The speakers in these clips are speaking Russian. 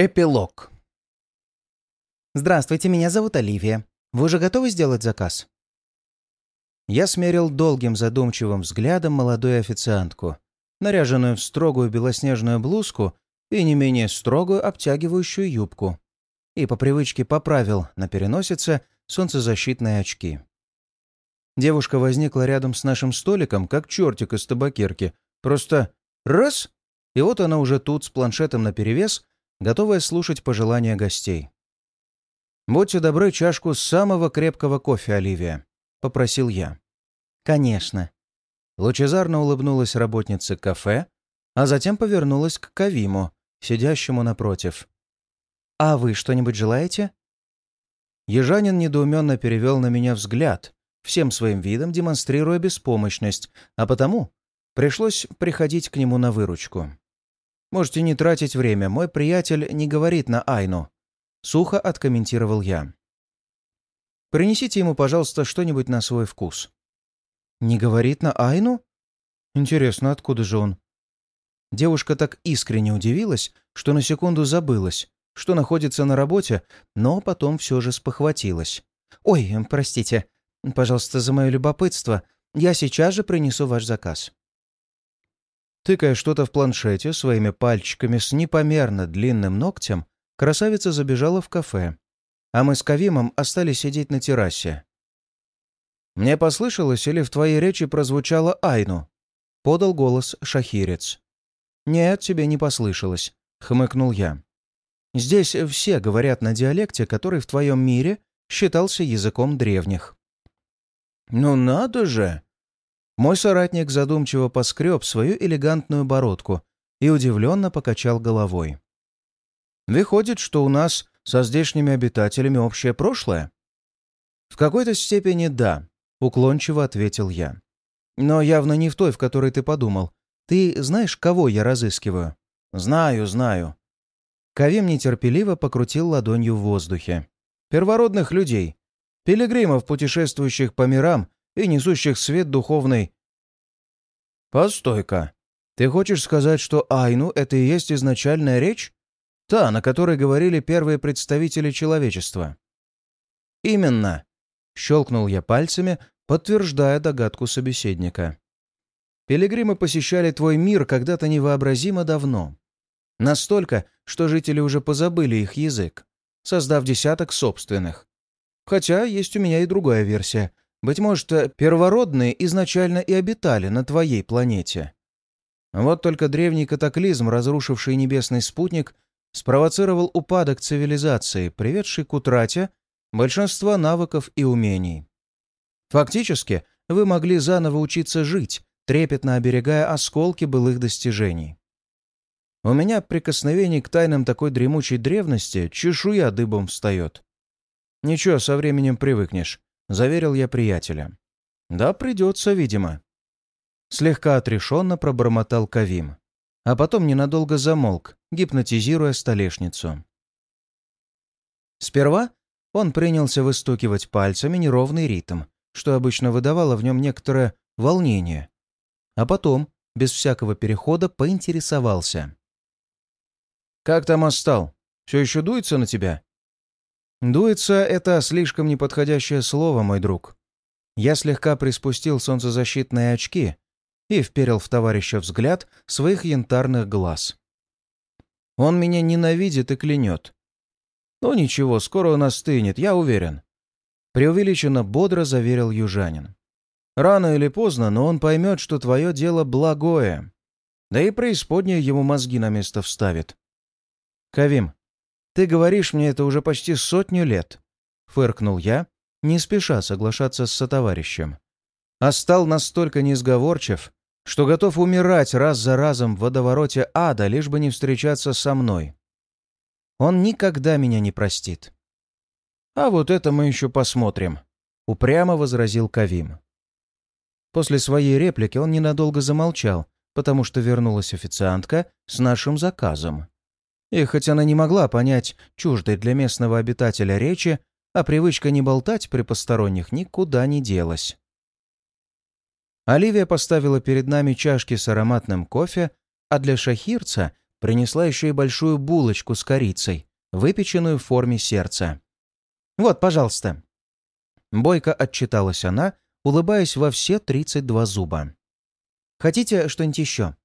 Эпилог. «Здравствуйте, меня зовут Оливия. Вы уже готовы сделать заказ?» Я смерил долгим задумчивым взглядом молодую официантку, наряженную в строгую белоснежную блузку и не менее строгую обтягивающую юбку, и по привычке поправил на переносице солнцезащитные очки. Девушка возникла рядом с нашим столиком, как чертик из табакерки. Просто раз — и вот она уже тут с планшетом наперевес готовая слушать пожелания гостей. «Будьте добры, чашку самого крепкого кофе, Оливия», — попросил я. «Конечно». Лучезарно улыбнулась работница кафе, а затем повернулась к Кавиму, сидящему напротив. «А вы что-нибудь желаете?» Ежанин недоуменно перевел на меня взгляд, всем своим видом демонстрируя беспомощность, а потому пришлось приходить к нему на выручку. Можете не тратить время, мой приятель не говорит на Айну. Сухо откомментировал я. Принесите ему, пожалуйста, что-нибудь на свой вкус. Не говорит на Айну? Интересно, откуда же он? Девушка так искренне удивилась, что на секунду забылась, что находится на работе, но потом все же спохватилась. «Ой, простите, пожалуйста, за мое любопытство. Я сейчас же принесу ваш заказ». Тыкая что-то в планшете своими пальчиками с непомерно длинным ногтем, красавица забежала в кафе, а мы с Кавимом остались сидеть на террасе. «Мне послышалось, или в твоей речи прозвучало Айну?» — подал голос шахирец. «Нет, тебе не послышалось», — хмыкнул я. «Здесь все говорят на диалекте, который в твоем мире считался языком древних». «Ну надо же!» Мой соратник задумчиво поскреб свою элегантную бородку и удивленно покачал головой. «Выходит, что у нас со здешними обитателями общее прошлое?» «В какой-то степени да», — уклончиво ответил я. «Но явно не в той, в которой ты подумал. Ты знаешь, кого я разыскиваю?» «Знаю, знаю». Кавим нетерпеливо покрутил ладонью в воздухе. «Первородных людей. Пилигримов, путешествующих по мирам и несущих свет духовный... «Постой-ка. Ты хочешь сказать, что Айну — это и есть изначальная речь? Та, на которой говорили первые представители человечества?» «Именно», — щелкнул я пальцами, подтверждая догадку собеседника. «Пилигримы посещали твой мир когда-то невообразимо давно. Настолько, что жители уже позабыли их язык, создав десяток собственных. Хотя есть у меня и другая версия, быть может, э, первородные изначально и обитали на твоей планете. Вот только древний катаклизм, разрушивший небесный спутник, спровоцировал упадок цивилизации, приведший к утрате большинства навыков и умений. Фактически, вы могли заново учиться жить, трепетно оберегая осколки былых достижений. У меня прикосновений к тайнам такой дремучей древности чешуя дыбом встает. Ничего, со временем привыкнешь. — заверил я приятеля. «Да, придется, видимо». Слегка отрешенно пробормотал Кавим, а потом ненадолго замолк, гипнотизируя столешницу. Сперва он принялся выстукивать пальцами неровный ритм, что обычно выдавало в нем некоторое волнение, а потом, без всякого перехода, поинтересовался. «Как там остал? Все еще дуется на тебя?» «Дуется» — это слишком неподходящее слово, мой друг. Я слегка приспустил солнцезащитные очки и вперил в товарища взгляд своих янтарных глаз. Он меня ненавидит и клянет. «Ну ничего, скоро он остынет, я уверен», — преувеличенно бодро заверил южанин. «Рано или поздно, но он поймет, что твое дело благое. Да и преисподняя ему мозги на место вставит. Кавим, ты говоришь мне это уже почти сотню лет», — фыркнул я, не спеша соглашаться с сотоварищем. А стал настолько несговорчив, что готов умирать раз за разом в водовороте ада, лишь бы не встречаться со мной. Он никогда меня не простит. «А вот это мы еще посмотрим», — упрямо возразил Кавим. После своей реплики он ненадолго замолчал, потому что вернулась официантка с нашим заказом. И хоть она не могла понять чуждой для местного обитателя речи, а привычка не болтать при посторонних никуда не делась. Оливия поставила перед нами чашки с ароматным кофе, а для шахирца принесла еще и большую булочку с корицей, выпеченную в форме сердца. «Вот, пожалуйста». Бойко отчиталась она, улыбаясь во все 32 зуба. «Хотите что-нибудь еще?»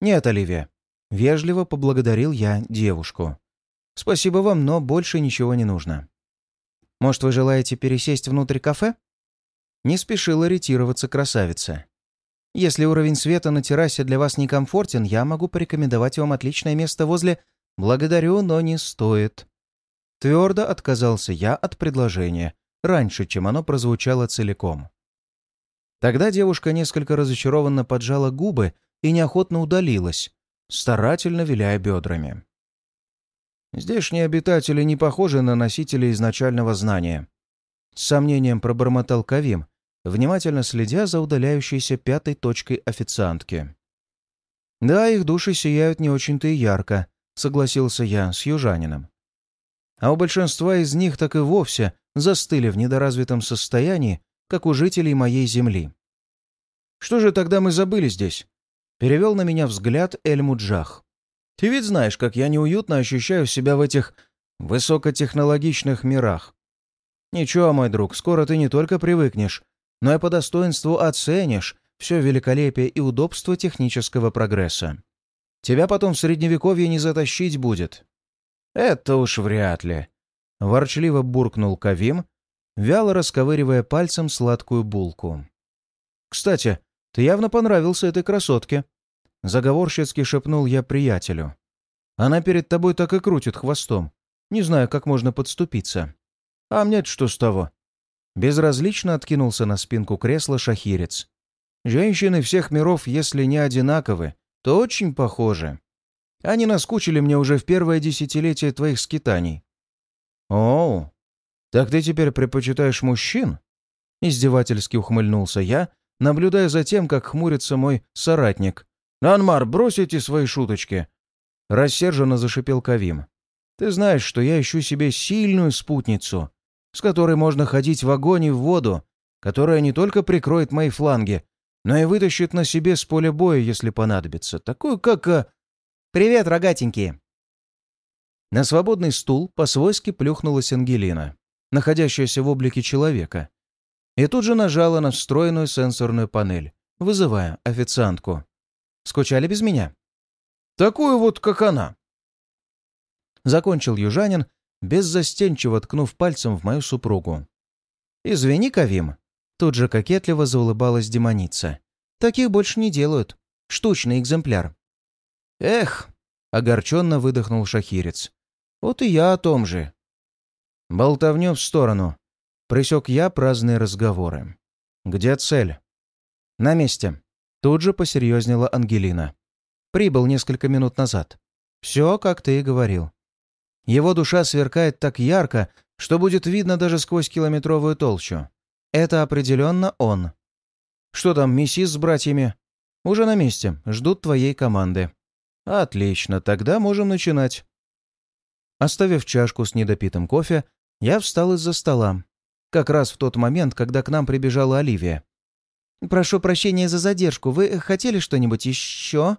«Нет, Оливия». Вежливо поблагодарил я девушку. «Спасибо вам, но больше ничего не нужно». «Может, вы желаете пересесть внутрь кафе?» Не спешила ретироваться красавица. «Если уровень света на террасе для вас некомфортен, я могу порекомендовать вам отличное место возле «Благодарю, но не стоит». Твердо отказался я от предложения, раньше, чем оно прозвучало целиком. Тогда девушка несколько разочарованно поджала губы и неохотно удалилась, старательно виляя бедрами. «Здешние обитатели не похожи на носителей изначального знания», — с сомнением пробормотал Кавим, внимательно следя за удаляющейся пятой точкой официантки. «Да, их души сияют не очень-то и ярко, согласился я с южанином. А у большинства из них так и вовсе застыли в недоразвитом состоянии, как у жителей моей земли. «Что же тогда мы забыли здесь?» Перевел на меня взгляд Эль-Муджах. «Ты ведь знаешь, как я неуютно ощущаю себя в этих высокотехнологичных мирах. Ничего, мой друг, скоро ты не только привыкнешь, но и по достоинству оценишь все великолепие и удобство технического прогресса. Тебя потом в средневековье не затащить будет». «Это уж вряд ли», — ворчливо буркнул Кавим, вяло расковыривая пальцем сладкую булку. «Кстати, ты явно понравился этой красотке», — заговорщицки шепнул я приятелю. «Она перед тобой так и крутит хвостом. Не знаю, как можно подступиться». «А мне что с того?» Безразлично откинулся на спинку кресла шахирец. «Женщины всех миров, если не одинаковы, то очень похоже. Они наскучили мне уже в первое десятилетие твоих скитаний. О, так ты теперь предпочитаешь мужчин? Издевательски ухмыльнулся я, наблюдая за тем, как хмурится мой соратник. «Анмар, брось эти свои шуточки!» Рассерженно зашипел Кавим. «Ты знаешь, что я ищу себе сильную спутницу, с которой можно ходить в огонь и в воду, которая не только прикроет мои фланги, но и вытащит на себе с поля боя, если понадобится. Такую, как... А... «Привет, рогатенькие!» На свободный стул по-свойски плюхнулась Ангелина, находящаяся в облике человека, и тут же нажала на встроенную сенсорную панель, вызывая официантку. «Скучали без меня?» «Такую вот, как она!» Закончил южанин, беззастенчиво ткнув пальцем в мою супругу. «Извини, Кавим, Тут же кокетливо заулыбалась демоница. «Таких больше не делают. Штучный экземпляр». «Эх!» — огорченно выдохнул шахирец. «Вот и я о том же». Болтовню в сторону. Присек я праздные разговоры. «Где цель?» «На месте». Тут же посерьезнела Ангелина. «Прибыл несколько минут назад. Все, как ты и говорил. Его душа сверкает так ярко, что будет видно даже сквозь километровую толщу. Это определенно он. Что там, миссис с братьями? Уже на месте, ждут твоей команды. Отлично, тогда можем начинать. Оставив чашку с недопитым кофе, я встал из-за стола. Как раз в тот момент, когда к нам прибежала Оливия. «Прошу прощения за задержку. Вы хотели что-нибудь еще?»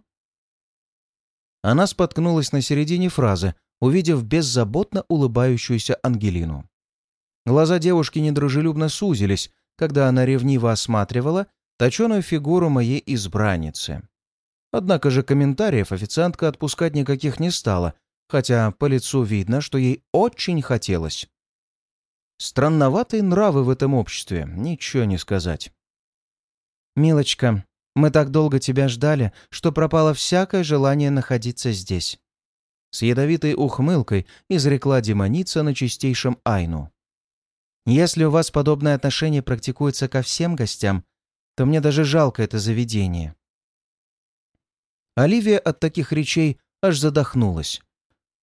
Она споткнулась на середине фразы, увидев беззаботно улыбающуюся Ангелину. Глаза девушки недружелюбно сузились, когда она ревниво осматривала точеную фигуру моей избранницы. Однако же комментариев официантка отпускать никаких не стала, хотя по лицу видно, что ей очень хотелось. Странноватые нравы в этом обществе, ничего не сказать. «Милочка, мы так долго тебя ждали, что пропало всякое желание находиться здесь». С ядовитой ухмылкой изрекла демоница на чистейшем Айну. Если у вас подобное отношение практикуется ко всем гостям, то мне даже жалко это заведение». Оливия от таких речей аж задохнулась.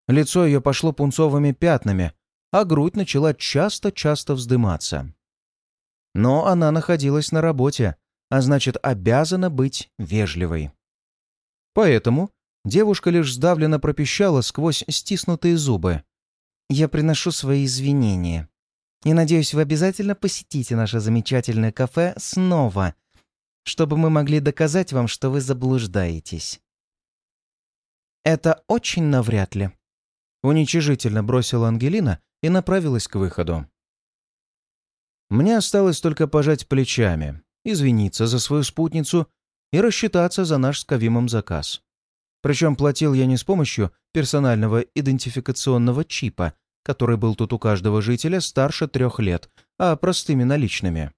Лицо ее пошло пунцовыми пятнами, а грудь начала часто-часто вздыматься. Но она находилась на работе, а значит, обязана быть вежливой. Поэтому девушка лишь сдавленно пропищала сквозь стиснутые зубы. «Я приношу свои извинения. И надеюсь, вы обязательно посетите наше замечательное кафе снова, чтобы мы могли доказать вам, что вы заблуждаетесь. Это очень навряд ли. Уничижительно бросила Ангелина и направилась к выходу. Мне осталось только пожать плечами, извиниться за свою спутницу и рассчитаться за наш с заказ. Причем платил я не с помощью персонального идентификационного чипа, который был тут у каждого жителя старше трех лет, а простыми наличными.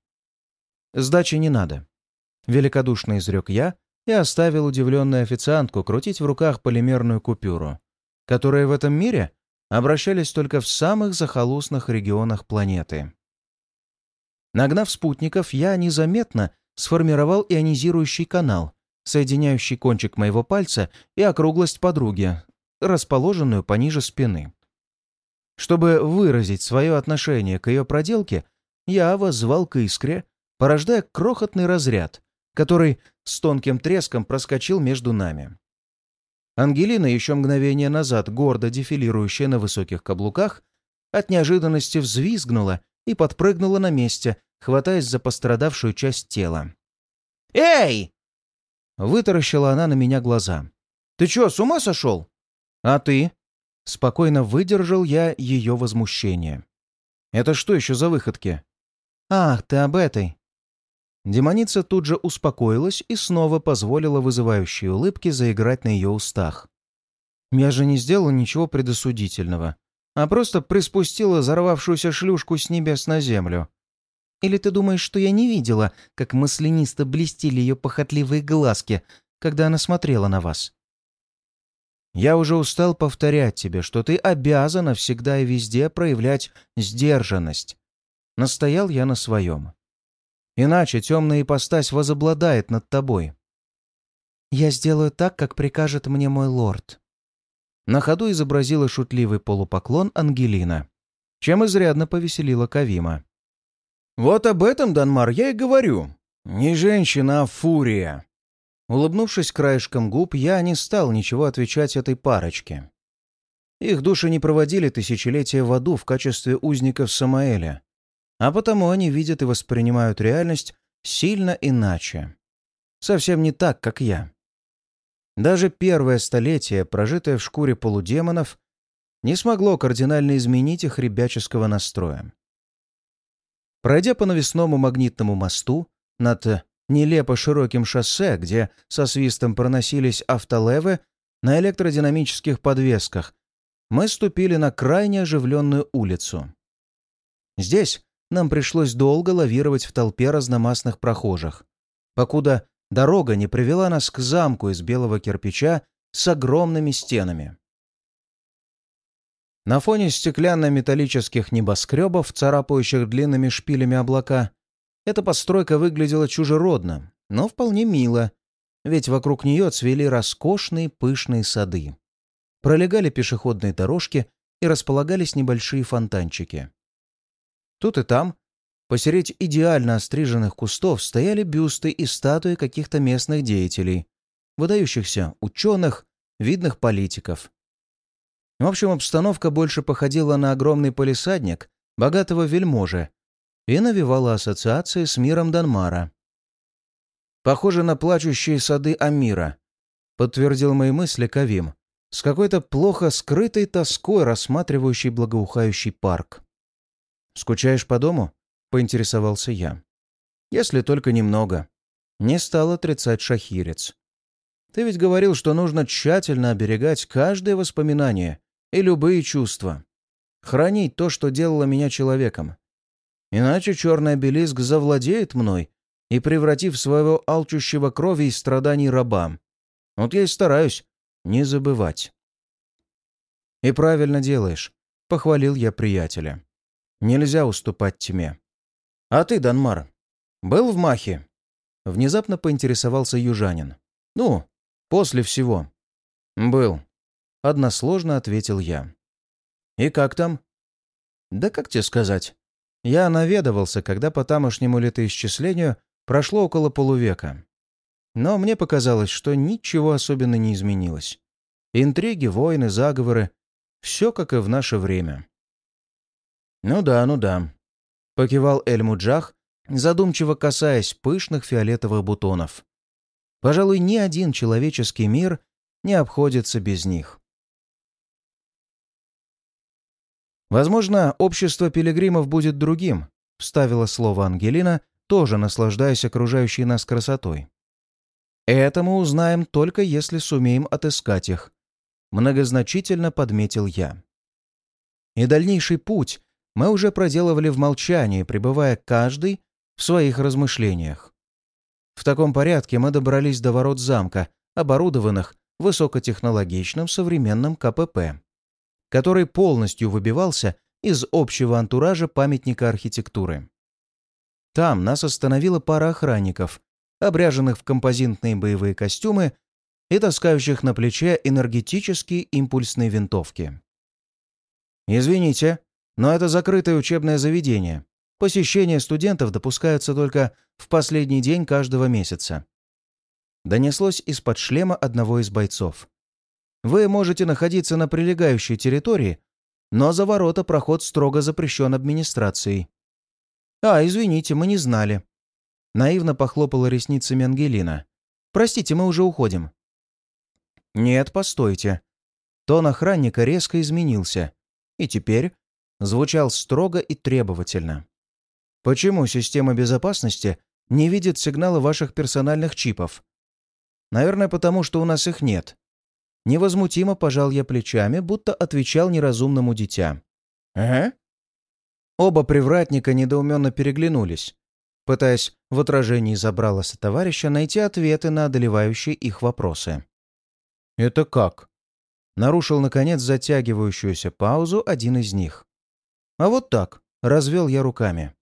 «Сдачи не надо», — великодушно изрек я и оставил удивленную официантку крутить в руках полимерную купюру, которые в этом мире обращались только в самых захолустных регионах планеты. Нагнав спутников, я незаметно сформировал ионизирующий канал, соединяющий кончик моего пальца и округлость подруги, расположенную пониже спины. Чтобы выразить свое отношение к ее проделке, я воззвал к искре, порождая крохотный разряд, который с тонким треском проскочил между нами. Ангелина, еще мгновение назад гордо дефилирующая на высоких каблуках, от неожиданности взвизгнула и подпрыгнула на месте, хватаясь за пострадавшую часть тела. «Эй!» Вытаращила она на меня глаза. «Ты чё, с ума сошел?» «А ты?» Спокойно выдержал я ее возмущение. «Это что еще за выходки?» «Ах, ты об этой!» Демоница тут же успокоилась и снова позволила вызывающей улыбке заиграть на ее устах. «Я же не сделала ничего предосудительного, а просто приспустила взорвавшуюся шлюшку с небес на землю. Или ты думаешь, что я не видела, как маслянисто блестели ее похотливые глазки, когда она смотрела на вас?» «Я уже устал повторять тебе, что ты обязана всегда и везде проявлять сдержанность». Настоял я на своем. Иначе темная ипостась возобладает над тобой. «Я сделаю так, как прикажет мне мой лорд». На ходу изобразила шутливый полупоклон Ангелина, чем изрядно повеселила Кавима. «Вот об этом, Данмар, я и говорю. Не женщина, а фурия». Улыбнувшись краешком губ, я не стал ничего отвечать этой парочке. Их души не проводили тысячелетия в аду в качестве узников Самаэля, а потому они видят и воспринимают реальность сильно иначе. Совсем не так, как я. Даже первое столетие, прожитое в шкуре полудемонов, не смогло кардинально изменить их ребяческого настроя. Пройдя по навесному магнитному мосту над нелепо широким шоссе, где со свистом проносились автолевы на электродинамических подвесках, мы ступили на крайне оживленную улицу. Здесь нам пришлось долго лавировать в толпе разномастных прохожих, покуда дорога не привела нас к замку из белого кирпича с огромными стенами. На фоне стеклянно-металлических небоскребов, царапающих длинными шпилями облака, эта постройка выглядела чужеродно, но вполне мило, ведь вокруг нее цвели роскошные пышные сады. Пролегали пешеходные дорожки и располагались небольшие фонтанчики. Тут и там, посередь идеально остриженных кустов, стояли бюсты и статуи каких-то местных деятелей, выдающихся ученых, видных политиков. В общем, обстановка больше походила на огромный полисадник богатого вельможи и навевала ассоциации с миром Данмара. «Похоже на плачущие сады Амира», — подтвердил мои мысли Кавим, с какой-то плохо скрытой тоской рассматривающий благоухающий парк. «Скучаешь по дому?» — поинтересовался я. «Если только немного». Не стал отрицать шахирец. «Ты ведь говорил, что нужно тщательно оберегать каждое воспоминание, и любые чувства. Хранить то, что делало меня человеком. Иначе черный обелиск завладеет мной и превратив своего алчущего крови и страданий раба. Вот я и стараюсь не забывать. «И правильно делаешь», — похвалил я приятеля. «Нельзя уступать тьме». «А ты, Данмар, был в Махе?» Внезапно поинтересовался южанин. «Ну, после всего». «Был», — односложно ответил я. «И как там?» «Да как тебе сказать?» Я наведывался, когда по тамошнему летоисчислению прошло около полувека. Но мне показалось, что ничего особенно не изменилось. Интриги, войны, заговоры — все как и в наше время. «Ну да, ну да», — покивал Эль-Муджах, задумчиво касаясь пышных фиолетовых бутонов. «Пожалуй, ни один человеческий мир не обходится без них. «Возможно, общество пилигримов будет другим», — вставила слово Ангелина, тоже наслаждаясь окружающей нас красотой. «Это мы узнаем только если сумеем отыскать их», — многозначительно подметил я. И дальнейший путь мы уже проделывали в молчании, пребывая каждый в своих размышлениях. В таком порядке мы добрались до ворот замка, оборудованных высокотехнологичным современным КПП который полностью выбивался из общего антуража памятника архитектуры. Там нас остановила пара охранников, обряженных в композитные боевые костюмы и таскающих на плече энергетические импульсные винтовки. «Извините, но это закрытое учебное заведение. Посещение студентов допускается только в последний день каждого месяца». Донеслось из-под шлема одного из бойцов. Вы можете находиться на прилегающей территории, но за ворота проход строго запрещен администрацией. «А, извините, мы не знали». Наивно похлопала ресницами Ангелина. «Простите, мы уже уходим». «Нет, постойте». Тон охранника резко изменился, и теперь звучал строго и требовательно. «Почему система безопасности не видит сигналы ваших персональных чипов?» «Наверное, потому что у нас их нет. Невозмутимо пожал я плечами, будто отвечал неразумному дитя. «Ага». Оба привратника недоуменно переглянулись, пытаясь в отражении забрала товарища найти ответы на одолевающие их вопросы. «Это как?» Нарушил, наконец, затягивающуюся паузу один из них. «А вот так», — развел я руками.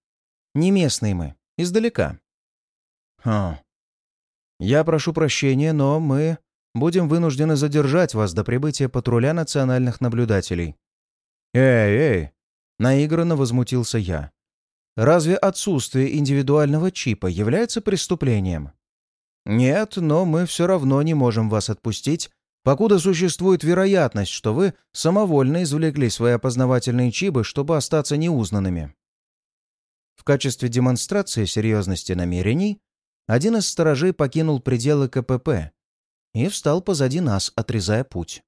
«Не местные мы, издалека». «Хм. Я прошу прощения, но мы будем вынуждены задержать вас до прибытия патруля национальных наблюдателей». «Эй, эй!» — наигранно возмутился я. «Разве отсутствие индивидуального чипа является преступлением?» «Нет, но мы все равно не можем вас отпустить, покуда существует вероятность, что вы самовольно извлекли свои опознавательные чипы, чтобы остаться неузнанными». В качестве демонстрации серьезности намерений один из сторожей покинул пределы КПП и встал позади нас, отрезая путь.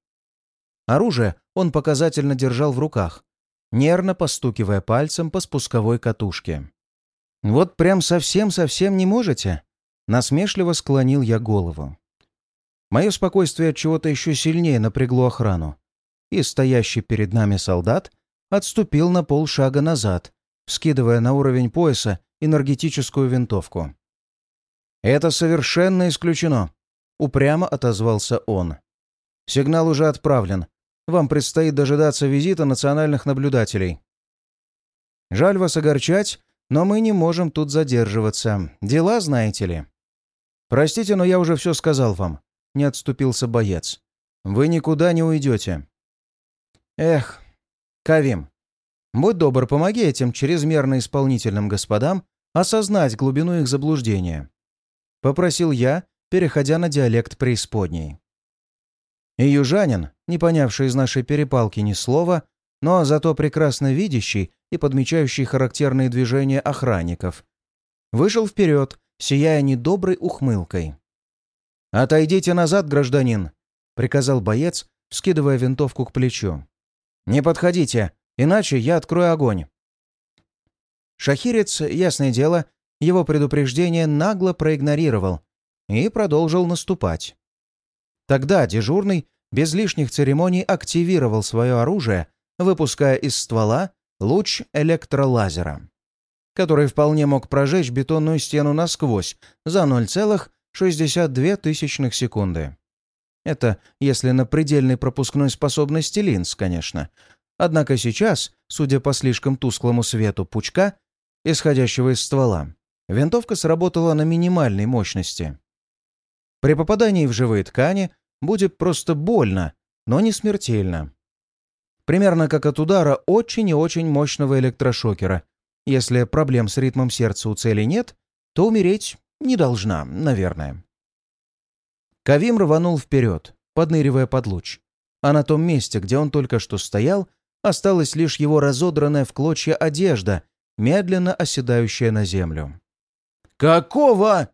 Оружие он показательно держал в руках, нервно постукивая пальцем по спусковой катушке. «Вот прям совсем-совсем не можете?» Насмешливо склонил я голову. Мое спокойствие от чего-то еще сильнее напрягло охрану, и стоящий перед нами солдат отступил на полшага назад, вскидывая на уровень пояса энергетическую винтовку. «Это совершенно исключено!» Упрямо отозвался он. «Сигнал уже отправлен. Вам предстоит дожидаться визита национальных наблюдателей. Жаль вас огорчать, но мы не можем тут задерживаться. Дела, знаете ли». «Простите, но я уже все сказал вам», — не отступился боец. «Вы никуда не уйдете». «Эх, Кавим, будь добр, помоги этим чрезмерно исполнительным господам осознать глубину их заблуждения», — попросил я, переходя на диалект преисподней. И южанин, не понявший из нашей перепалки ни слова, но зато прекрасно видящий и подмечающий характерные движения охранников, вышел вперед, сияя недоброй ухмылкой. «Отойдите назад, гражданин!» — приказал боец, скидывая винтовку к плечу. «Не подходите, иначе я открою огонь!» Шахирец, ясное дело, его предупреждение нагло проигнорировал и продолжил наступать. Тогда дежурный без лишних церемоний активировал свое оружие, выпуская из ствола луч электролазера, который вполне мог прожечь бетонную стену насквозь за 0,62 секунды. Это если на предельной пропускной способности линз, конечно. Однако сейчас, судя по слишком тусклому свету пучка, исходящего из ствола, винтовка сработала на минимальной мощности. При попадании в живые ткани будет просто больно, но не смертельно. Примерно как от удара очень и очень мощного электрошокера. Если проблем с ритмом сердца у цели нет, то умереть не должна, наверное. Кавим рванул вперед, подныривая под луч. А на том месте, где он только что стоял, осталась лишь его разодранная в клочья одежда, медленно оседающая на землю. «Какого?»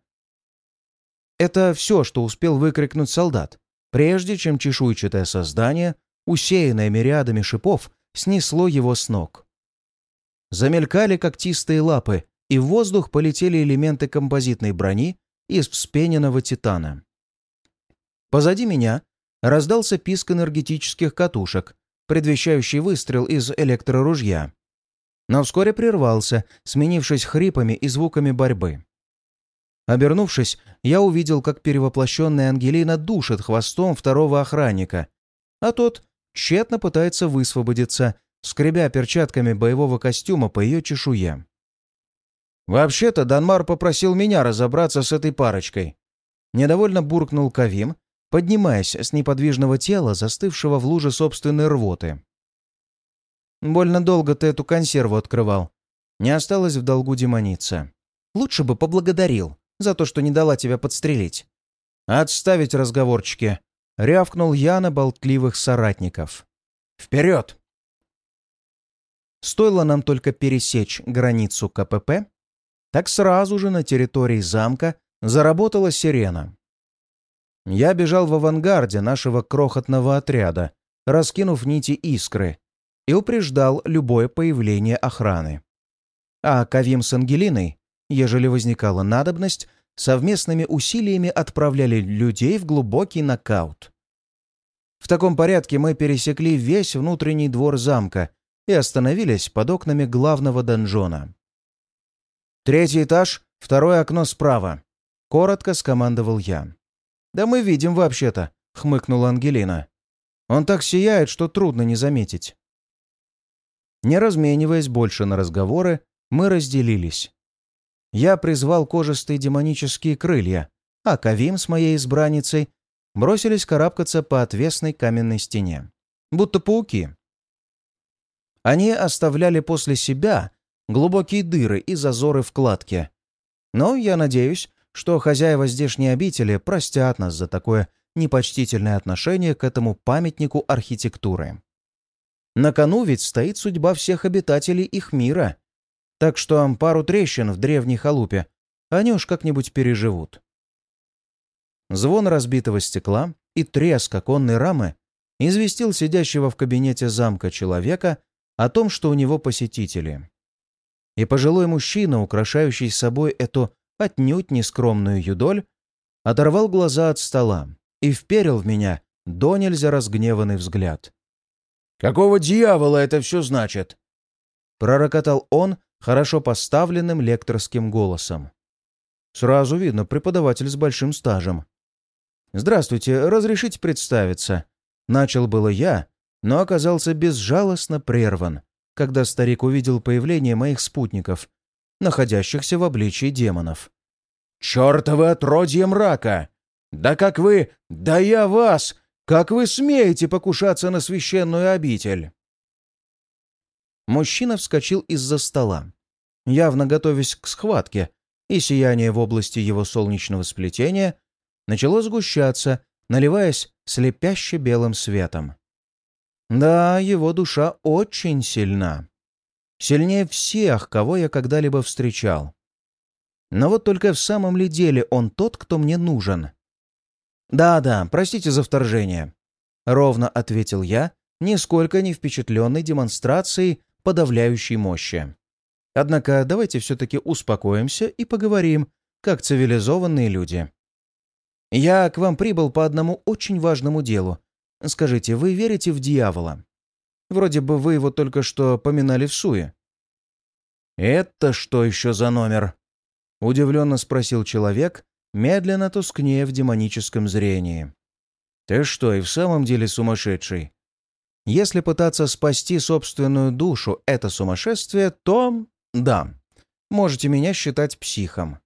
Это все, что успел выкрикнуть солдат, прежде чем чешуйчатое создание, усеянное мириадами шипов, снесло его с ног. Замелькали когтистые лапы, и в воздух полетели элементы композитной брони из вспененного титана. Позади меня раздался писк энергетических катушек, предвещающий выстрел из электроружья. Но вскоре прервался, сменившись хрипами и звуками борьбы. Обернувшись, я увидел, как перевоплощенная Ангелина душит хвостом второго охранника, а тот тщетно пытается высвободиться, скребя перчатками боевого костюма по ее чешуе. «Вообще-то Данмар попросил меня разобраться с этой парочкой». Недовольно буркнул Кавим, поднимаясь с неподвижного тела, застывшего в луже собственной рвоты. «Больно долго ты эту консерву открывал. Не осталось в долгу демоница. Лучше бы поблагодарил за то, что не дала тебя подстрелить». «Отставить разговорчики!» — рявкнул я на болтливых соратников. «Вперед!» Стоило нам только пересечь границу КПП, так сразу же на территории замка заработала сирена. Я бежал в авангарде нашего крохотного отряда, раскинув нити искры, и упреждал любое появление охраны. А Кавим с Ангелиной, ежели возникала надобность, совместными усилиями отправляли людей в глубокий нокаут. В таком порядке мы пересекли весь внутренний двор замка и остановились под окнами главного донжона. «Третий этаж, второе окно справа», — коротко скомандовал я. «Да мы видим вообще-то», — хмыкнула Ангелина. «Он так сияет, что трудно не заметить». Не размениваясь больше на разговоры, мы разделились. Я призвал кожистые демонические крылья, а Кавим с моей избранницей бросились карабкаться по отвесной каменной стене. Будто пауки. Они оставляли после себя глубокие дыры и зазоры в кладке. Но я надеюсь, что хозяева здешней обители простят нас за такое непочтительное отношение к этому памятнику архитектуры. На кону ведь стоит судьба всех обитателей их мира, так что пару трещин в древней халупе они уж как-нибудь переживут. Звон разбитого стекла и треск оконной рамы известил сидящего в кабинете замка человека о том, что у него посетители. И пожилой мужчина, украшающий собой эту отнюдь нескромную юдоль, оторвал глаза от стола и вперил в меня до нельзя разгневанный взгляд. «Какого дьявола это все значит?» Пророкотал он хорошо поставленным лекторским голосом. Сразу видно, преподаватель с большим стажем. «Здравствуйте, разрешите представиться?» Начал было я, но оказался безжалостно прерван, когда старик увидел появление моих спутников, находящихся в обличии демонов. «Чёртовы отродье мрака! Да как вы... Да я вас! Как вы смеете покушаться на священную обитель?» Мужчина вскочил из-за стола, явно готовясь к схватке, и сияние в области его солнечного сплетения начало сгущаться, наливаясь слепяще белым светом. Да, его душа очень сильна. Сильнее всех, кого я когда-либо встречал. Но вот только в самом ли деле он тот, кто мне нужен? «Да-да, простите за вторжение», — ровно ответил я, нисколько не впечатленный демонстрацией подавляющей мощи. «Однако давайте все-таки успокоимся и поговорим, как цивилизованные люди. Я к вам прибыл по одному очень важному делу, Скажите, вы верите в дьявола? Вроде бы вы его только что поминали в суе». «Это что еще за номер?» — удивленно спросил человек, медленно тускнее в демоническом зрении. «Ты что, и в самом деле сумасшедший? Если пытаться спасти собственную душу — это сумасшествие, то... да, можете меня считать психом.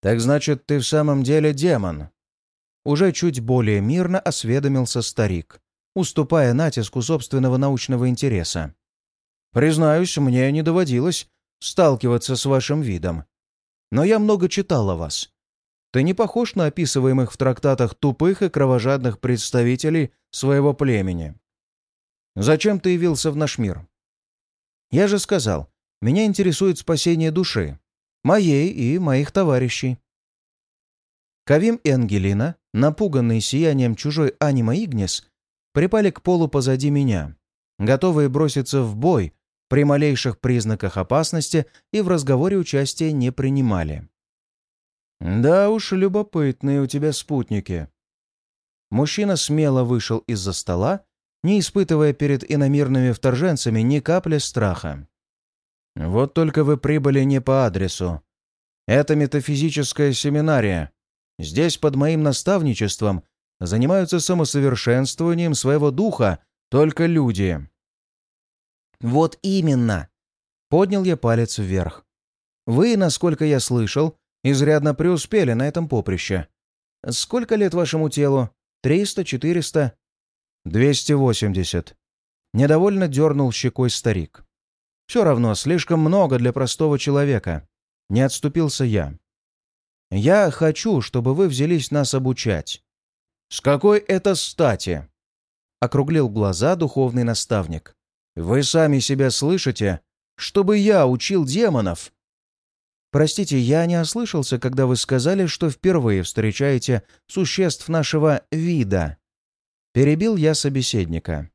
Так значит, ты в самом деле демон?» Уже чуть более мирно осведомился старик, уступая натиску собственного научного интереса. «Признаюсь, мне не доводилось сталкиваться с вашим видом. Но я много читал о вас. Ты не похож на описываемых в трактатах тупых и кровожадных представителей своего племени. Зачем ты явился в наш мир? Я же сказал, меня интересует спасение души, моей и моих товарищей. Кавим и Ангелина напуганные сиянием чужой анима Игнис, припали к полу позади меня, готовые броситься в бой при малейших признаках опасности и в разговоре участия не принимали. «Да уж, любопытные у тебя спутники». Мужчина смело вышел из-за стола, не испытывая перед иномирными вторженцами ни капли страха. «Вот только вы прибыли не по адресу. Это метафизическая семинария. Здесь под моим наставничеством занимаются самосовершенствованием своего духа только люди. «Вот именно!» — поднял я палец вверх. «Вы, насколько я слышал, изрядно преуспели на этом поприще. Сколько лет вашему телу? Триста? Четыреста?» «Двести восемьдесят». Недовольно дернул щекой старик. «Все равно слишком много для простого человека». Не отступился я. «Я хочу, чтобы вы взялись нас обучать». «С какой это стати?» Округлил глаза духовный наставник. «Вы сами себя слышите? Чтобы я учил демонов!» «Простите, я не ослышался, когда вы сказали, что впервые встречаете существ нашего вида». Перебил я собеседника.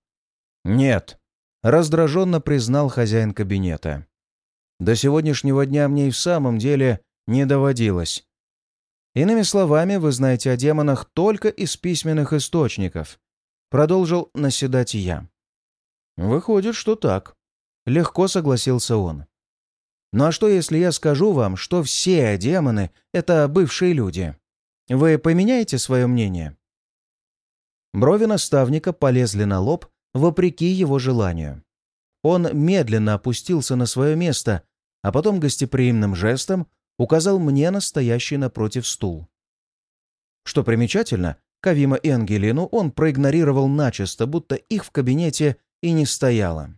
«Нет», — раздраженно признал хозяин кабинета. «До сегодняшнего дня мне и в самом деле не доводилось. Иными словами, вы знаете о демонах только из письменных источников. Продолжил наседать я. «Выходит, что так». Легко согласился он. «Ну а что, если я скажу вам, что все демоны — это бывшие люди? Вы поменяете свое мнение?» Брови наставника полезли на лоб, вопреки его желанию. Он медленно опустился на свое место, а потом гостеприимным жестом указал мне настоящий напротив стул. Что примечательно, Кавима и Ангелину он проигнорировал начисто, будто их в кабинете и не стояло.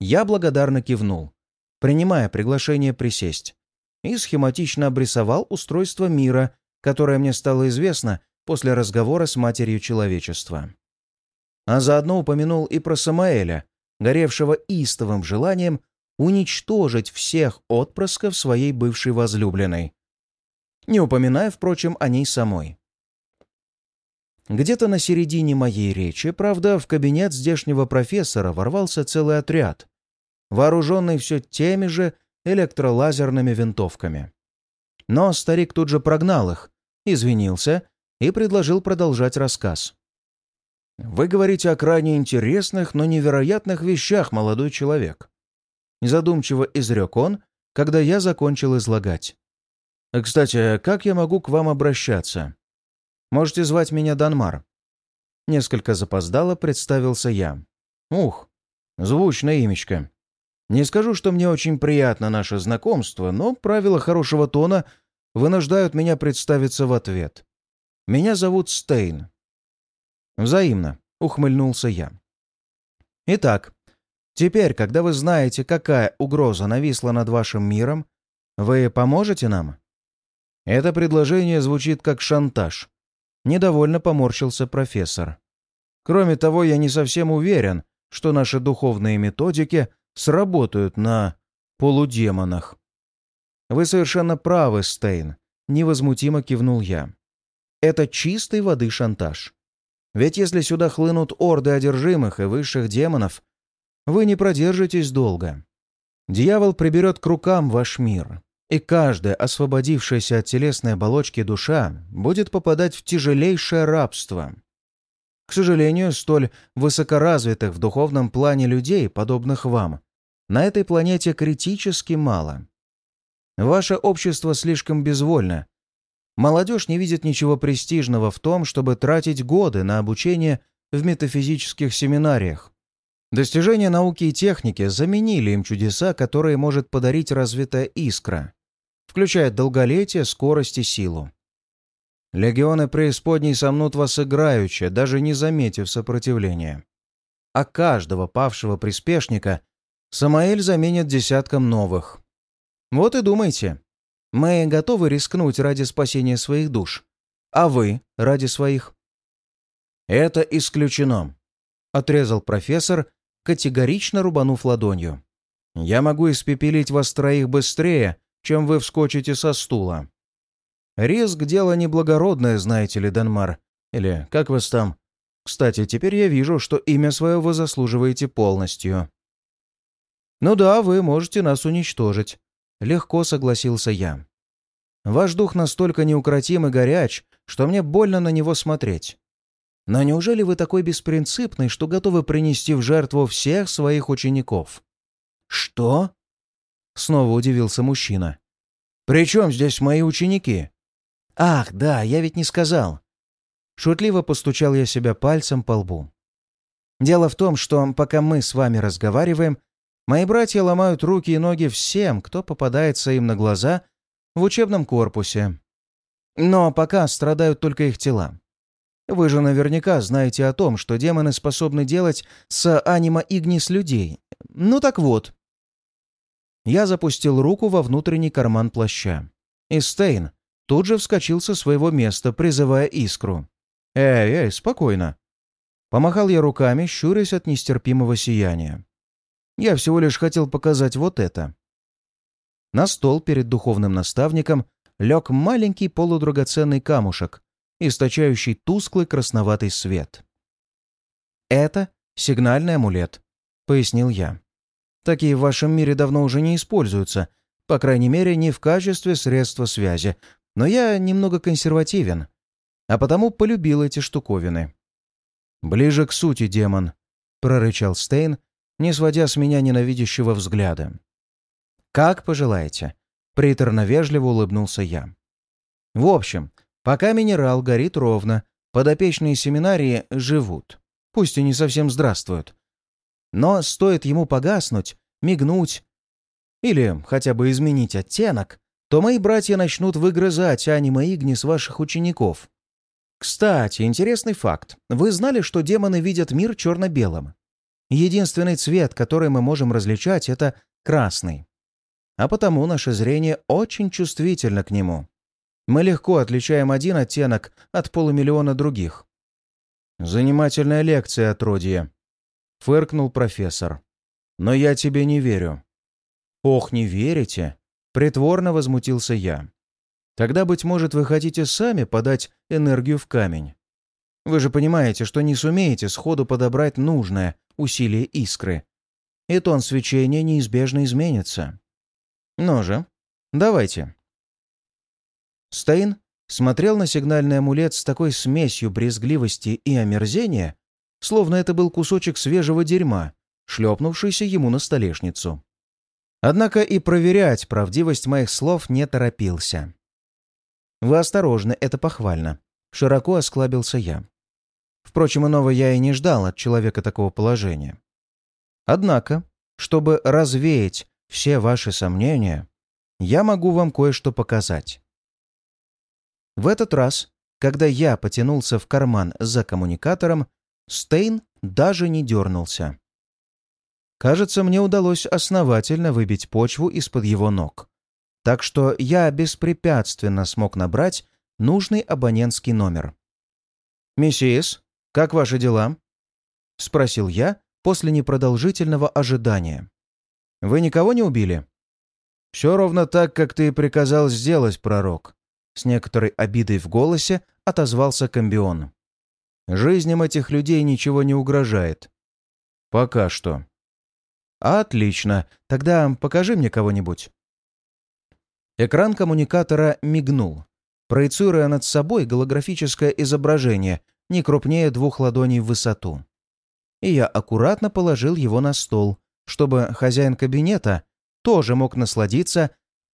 Я благодарно кивнул, принимая приглашение присесть, и схематично обрисовал устройство мира, которое мне стало известно после разговора с матерью человечества. А заодно упомянул и про Самаэля, горевшего истовым желанием уничтожить всех отпрысков своей бывшей возлюбленной, не упоминая, впрочем, о ней самой. Где-то на середине моей речи, правда, в кабинет здешнего профессора ворвался целый отряд, вооруженный все теми же электролазерными винтовками. Но старик тут же прогнал их, извинился и предложил продолжать рассказ. «Вы говорите о крайне интересных, но невероятных вещах, молодой человек», задумчиво изрек он, когда я закончил излагать. «Кстати, как я могу к вам обращаться?» Можете звать меня Данмар». Несколько запоздало представился я. «Ух, звучное имечко. Не скажу, что мне очень приятно наше знакомство, но правила хорошего тона вынуждают меня представиться в ответ. Меня зовут Стейн». «Взаимно», — ухмыльнулся я. «Итак, теперь, когда вы знаете, какая угроза нависла над вашим миром, вы поможете нам?» Это предложение звучит как шантаж. Недовольно поморщился профессор. Кроме того, я не совсем уверен, что наши духовные методики сработают на полудемонах. Вы совершенно правы, Стейн, невозмутимо кивнул я. Это чистой воды шантаж. Ведь если сюда хлынут орды одержимых и высших демонов, вы не продержитесь долго. Дьявол приберет к рукам ваш мир, и каждая освободившаяся от телесной оболочки душа будет попадать в тяжелейшее рабство. К сожалению, столь высокоразвитых в духовном плане людей, подобных вам, на этой планете критически мало. Ваше общество слишком безвольно. Молодежь не видит ничего престижного в том, чтобы тратить годы на обучение в метафизических семинариях. Достижения науки и техники заменили им чудеса, которые может подарить развитая искра включая долголетие, скорость и силу. Легионы преисподней сомнут вас играючи, даже не заметив сопротивления. А каждого павшего приспешника Самаэль заменит десятком новых. Вот и думайте. Мы готовы рискнуть ради спасения своих душ. А вы ради своих? Это исключено, — отрезал профессор, категорично рубанув ладонью. Я могу испепелить вас троих быстрее, чем вы вскочите со стула. Риск — дело неблагородное, знаете ли, Данмар. Или как вас там? Кстати, теперь я вижу, что имя свое вы заслуживаете полностью. Ну да, вы можете нас уничтожить. Легко согласился я. Ваш дух настолько неукротим и горяч, что мне больно на него смотреть. Но неужели вы такой беспринципный, что готовы принести в жертву всех своих учеников? Что? Снова удивился мужчина. «При чем здесь мои ученики?» «Ах, да, я ведь не сказал. Шутливо постучал я себя пальцем по лбу. Дело в том, что пока мы с вами разговариваем, мои братья ломают руки и ноги всем, кто попадается им на глаза в учебном корпусе. Но пока страдают только их тела. Вы же наверняка знаете о том, что демоны способны делать с анима игнис людей. Ну так вот. Я запустил руку во внутренний карман плаща. И Стейн тут же вскочил со своего места, призывая искру. «Эй, эй, спокойно!» Помахал я руками, щурясь от нестерпимого сияния. Я всего лишь хотел показать вот это. На стол перед духовным наставником лег маленький полудрагоценный камушек, источающий тусклый красноватый свет. «Это сигнальный амулет», — пояснил я. «Такие в вашем мире давно уже не используются, по крайней мере, не в качестве средства связи, но я немного консервативен а потому полюбил эти штуковины. «Ближе к сути, демон», — прорычал Стейн, не сводя с меня ненавидящего взгляда. «Как пожелаете», — приторно-вежливо улыбнулся я. «В общем, пока минерал горит ровно, подопечные семинарии живут, пусть и не совсем здравствуют. Но стоит ему погаснуть, мигнуть или хотя бы изменить оттенок, то мои братья начнут выгрызать аниме Игнис ваших учеников. Кстати, интересный факт. Вы знали, что демоны видят мир черно-белым? Единственный цвет, который мы можем различать, это красный. А потому наше зрение очень чувствительно к нему. Мы легко отличаем один оттенок от полумиллиона других. «Занимательная лекция, отродье», — фыркнул профессор. «Но я тебе не верю». «Ох, не верите?» — притворно возмутился я. Тогда, быть может, вы хотите сами подать энергию в камень. Вы же понимаете, что не сумеете сходу подобрать нужное усилие искры. И тон свечения неизбежно изменится. Ну же, давайте. Стейн смотрел на сигнальный амулет с такой смесью брезгливости и омерзения, словно это был кусочек свежего дерьма, шлепнувшийся ему на столешницу. Однако и проверять правдивость моих слов не торопился. «Вы осторожны, это похвально», — широко осклабился я. Впрочем, иного я и не ждал от человека такого положения. Однако, чтобы развеять все ваши сомнения, я могу вам кое-что показать. В этот раз, когда я потянулся в карман за коммуникатором, Стейн даже не дернулся. Кажется, мне удалось основательно выбить почву из-под его ног так что я беспрепятственно смог набрать нужный абонентский номер. «Миссис, как ваши дела?» — спросил я после непродолжительного ожидания. «Вы никого не убили?» «Все ровно так, как ты приказал сделать, пророк», — с некоторой обидой в голосе отозвался Комбион. «Жизням этих людей ничего не угрожает». «Пока что». «Отлично. Тогда покажи мне кого-нибудь». Экран коммуникатора мигнул, проецируя над собой голографическое изображение не крупнее двух ладоней в высоту. И я аккуратно положил его на стол, чтобы хозяин кабинета тоже мог насладиться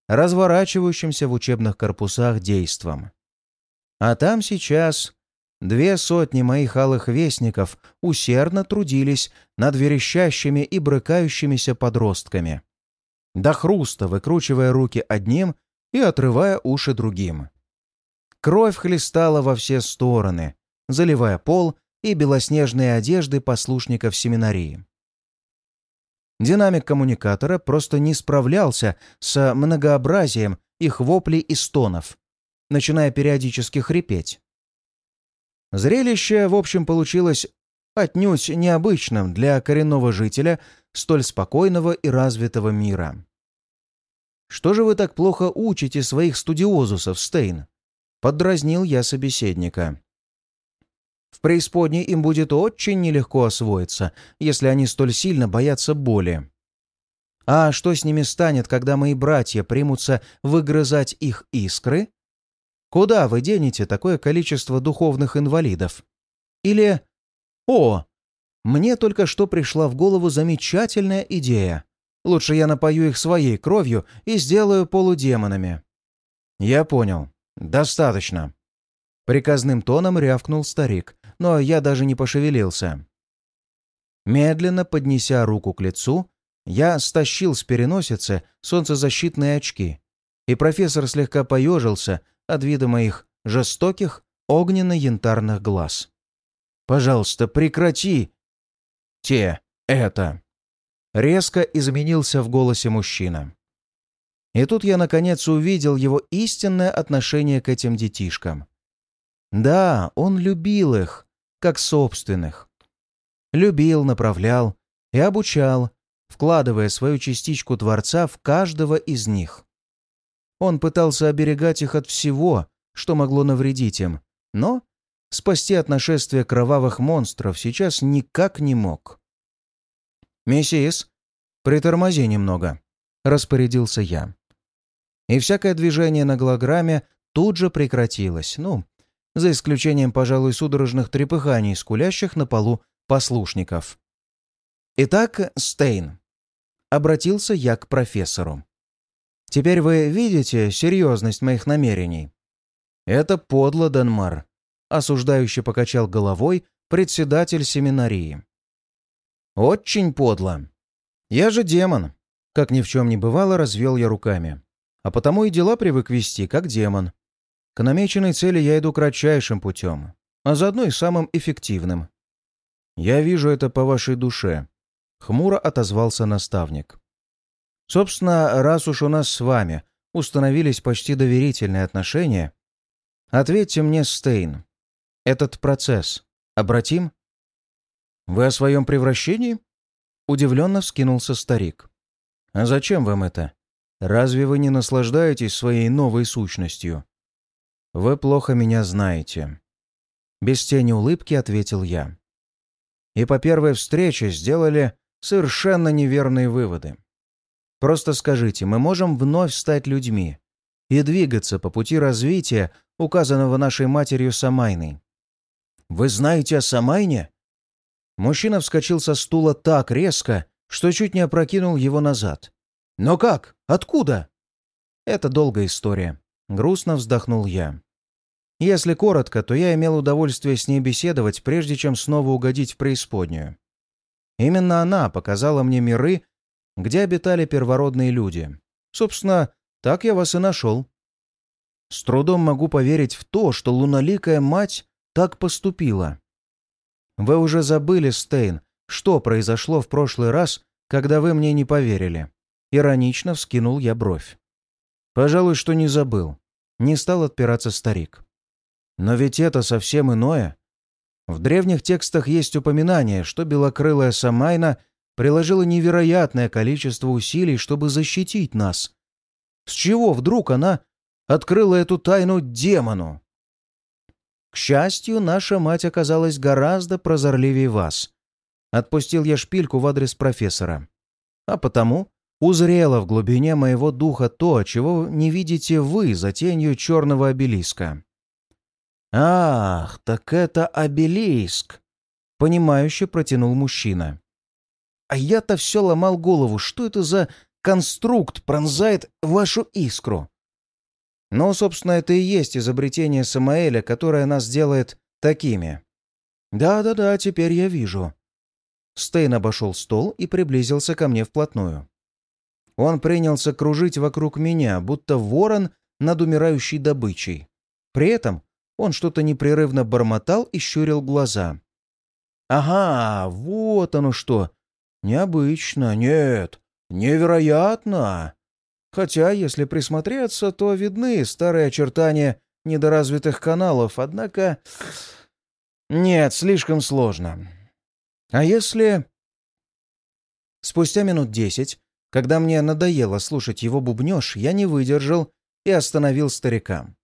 разворачивающимся в учебных корпусах действом. А там сейчас две сотни моих алых вестников усердно трудились над верещащими и брыкающимися подростками до хруста выкручивая руки одним и отрывая уши другим. Кровь хлестала во все стороны, заливая пол и белоснежные одежды послушников семинарии. Динамик коммуникатора просто не справлялся с многообразием их воплей и стонов, начиная периодически хрипеть. Зрелище, в общем, получилось отнюдь необычным для коренного жителя столь спокойного и развитого мира. «Что же вы так плохо учите своих студиозусов, Стейн?» — поддразнил я собеседника. В преисподней им будет очень нелегко освоиться, если они столь сильно боятся боли. А что с ними станет, когда мои братья примутся выгрызать их искры? Куда вы денете такое количество духовных инвалидов? Или... О! Мне только что пришла в голову замечательная идея. Лучше я напою их своей кровью и сделаю полудемонами. Я понял. Достаточно. Приказным тоном рявкнул старик, но я даже не пошевелился. Медленно поднеся руку к лицу, я стащил с переносицы солнцезащитные очки, и профессор слегка поежился от вида моих жестоких огненно-янтарных глаз. «Пожалуйста, прекрати!» «Те, это!» Резко изменился в голосе мужчина. И тут я, наконец, увидел его истинное отношение к этим детишкам. Да, он любил их, как собственных. Любил, направлял и обучал, вкладывая свою частичку Творца в каждого из них. Он пытался оберегать их от всего, что могло навредить им, но спасти от нашествия кровавых монстров сейчас никак не мог. «Миссис, притормози немного», — распорядился я. И всякое движение на голограмме тут же прекратилось, ну, за исключением, пожалуй, судорожных трепыханий, скулящих на полу послушников. «Итак, Стейн», — обратился я к профессору. «Теперь вы видите серьезность моих намерений?» «Это подло, Данмар», — осуждающе покачал головой председатель семинарии. «Очень подло. Я же демон», — как ни в чем не бывало, развел я руками. «А потому и дела привык вести, как демон. К намеченной цели я иду кратчайшим путем, а заодно и самым эффективным. Я вижу это по вашей душе, — хмуро отозвался наставник. Собственно, раз уж у нас с вами установились почти доверительные отношения, ответьте мне, Стейн, этот процесс обратим? Вы о своем превращении? Удивленно вскинулся старик. А зачем вам это? Разве вы не наслаждаетесь своей новой сущностью? «Вы плохо меня знаете». Без тени улыбки ответил я. И по первой встрече сделали совершенно неверные выводы. Просто скажите, мы можем вновь стать людьми и двигаться по пути развития, указанного нашей матерью Самайной. «Вы знаете о Самайне?» Мужчина вскочил со стула так резко, что чуть не опрокинул его назад. «Но как? Откуда?» «Это долгая история», — грустно вздохнул я. Если коротко, то я имел удовольствие с ней беседовать, прежде чем снова угодить в преисподнюю. Именно она показала мне миры, где обитали первородные люди. Собственно, так я вас и нашел. С трудом могу поверить в то, что луналикая мать так поступила. Вы уже забыли, Стейн, что произошло в прошлый раз, когда вы мне не поверили. Иронично вскинул я бровь. Пожалуй, что не забыл. Не стал отпираться старик. Но ведь это совсем иное. В древних текстах есть упоминание, что белокрылая Самайна приложила невероятное количество усилий, чтобы защитить нас. С чего вдруг она открыла эту тайну демону? К счастью, наша мать оказалась гораздо прозорливее вас. Отпустил я шпильку в адрес профессора. А потому узрела в глубине моего духа то, чего не видите вы за тенью черного обелиска. «Ах, так это обелиск!» — понимающе протянул мужчина. «А я-то все ломал голову, что это за конструкт пронзает вашу искру?» «Ну, собственно, это и есть изобретение Самаэля, которое нас делает такими». «Да-да-да, теперь я вижу». Стейн обошел стол и приблизился ко мне вплотную. Он принялся кружить вокруг меня, будто ворон над умирающей добычей. При этом он что-то непрерывно бормотал и щурил глаза. «Ага, вот оно что! Необычно, нет, невероятно!» Хотя, если присмотреться, то видны старые очертания недоразвитых каналов, однако... Нет, слишком сложно. А если... Спустя минут десять, когда мне надоело слушать его бубнёж, я не выдержал и остановил старика.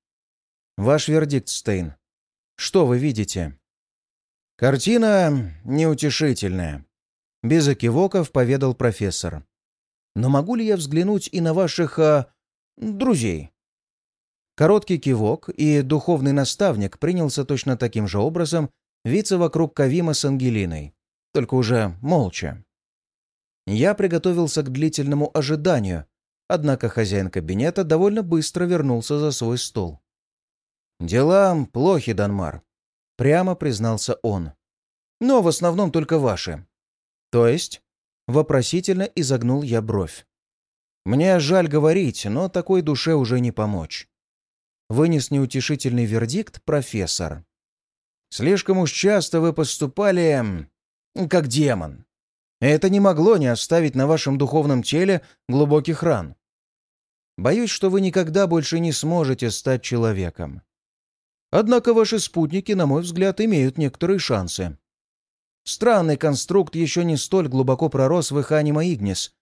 Ваш вердикт, Стейн. Что вы видите?» «Картина неутешительная», — без окивоков поведал профессор. «Но могу ли я взглянуть и на ваших... А, друзей?» Короткий кивок, и духовный наставник принялся точно таким же образом виться вокруг Кавима с Ангелиной, только уже молча. Я приготовился к длительному ожиданию, однако хозяин кабинета довольно быстро вернулся за свой стол. «Дела плохи, Данмар», — прямо признался он. «Но в основном только ваши». «То есть?» — вопросительно изогнул я бровь. «Мне жаль говорить, но такой душе уже не помочь». Вынес неутешительный вердикт профессор. «Слишком уж часто вы поступали... как демон. Это не могло не оставить на вашем духовном теле глубоких ран. Боюсь, что вы никогда больше не сможете стать человеком. Однако ваши спутники, на мой взгляд, имеют некоторые шансы. Странный конструкт еще не столь глубоко пророс в их анима Игнис,